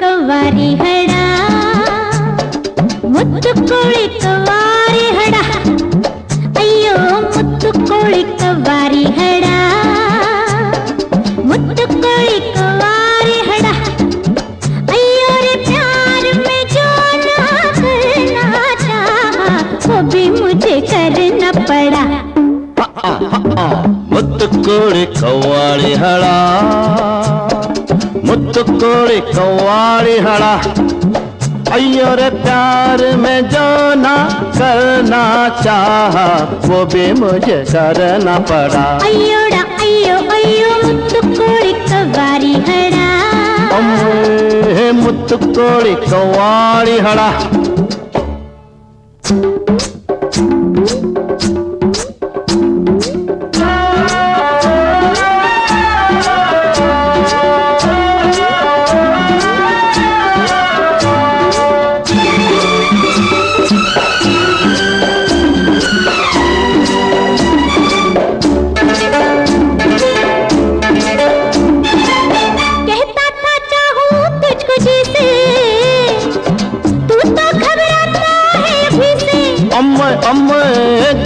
कवारी हड़ा मुत्तु कोळि कवारी हड़ा अय्यो मुत्तु कोळि कवारी हड़ा मुत्तु कोळि कवारी हड़ा अय्यो रे प्यार में जो ना करना चाहा, वो भी मुझे करना पड़ा। मुत्तु कोळि कवारी हड़ा मुझ कोड़ी कवाड़ी हड़ा अयो रे प्यार में जो ना करना चाहा वो भी मुझे करना पड़ा। अयोड़ा अयो अयो मुझ कोड़ी कवाड़ी हड़ा मुत्तु कोड़ी कवाड़ी हड़ा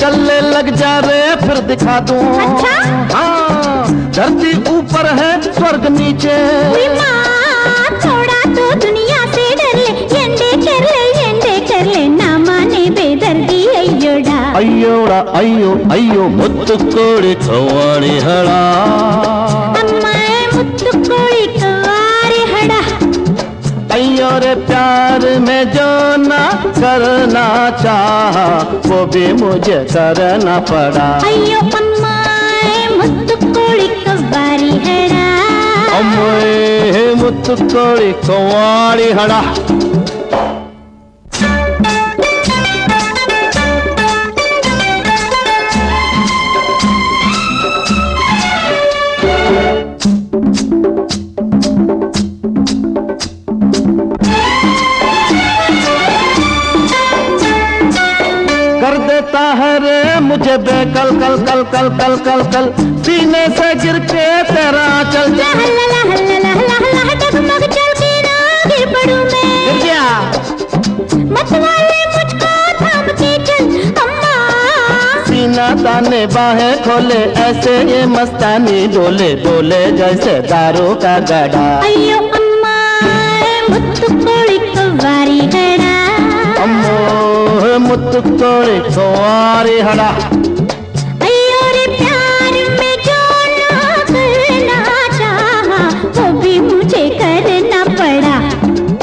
चलने लग जा रे फिर दिखा दूँ। अच्छा? हाँ धरती ऊपर है स्वर्ग नीचे। थोड़ा तो दुनिया से डर ले एंडे कर ले एंडे कर ले ना माने अयोड़ा अयोड़ा अयो अयो मुत्तु कोड़े खवाड़ी हड़ा। और प्यार में जो ना करना चाहा वो भी मुझे करना पड़ा। अयो अम्माए मुत्तुकोड़ी कवारी हड़ा मुझे बेकल कल कल कल कल कल कल। सीने से गिर के तेरा चल सीना ताने बाहे खोले ऐसे ये मस्तानी डोले बोले जैसे दारू का गड़ा। अयो अम्मा मुत्तु कोड़ी कवारी है भी मुझे करना पड़ा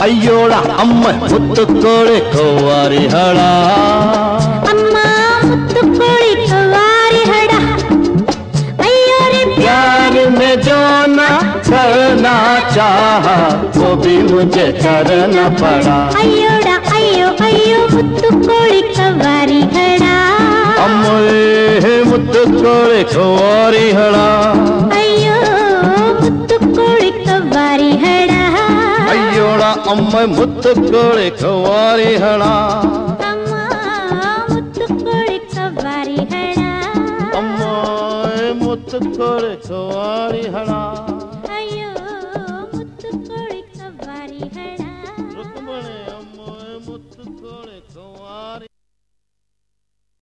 अयोड़ा अम्म मुत्तु कोड़ी कुंवारी हड़ा ಅಮ್ಮ ಮುತ್ತು ಕೋಳಿ ಕವ್ವಾರಿ ಹಡ ಅಯ್ಯೋ रे प्यार में जो ना करना चाहा वो भी मुझे करना पड़ा ಅಯ್ಯೋಡ ಅಯ್ಯೋ ಅಯ್ಯೋ ಮುತ್ತು ಕೋಳಿ ಮುತ್ತು ಕೋಳಿಕ ವಾರಿ ಹಳ ಅಯ್ಯೋ ಮುತ್ತು ಕೋಳಿಕ ವಾರಿ ಹಳ ಅಯ್ಯೋಳ ಅಮ್ಮ ಮುತ್ತು ಕೋಳಿಕ ವಾರಿ ಹಳ ಮುತ್ತು ಕೋಳಿಕ ವಾರಿ ಹಳ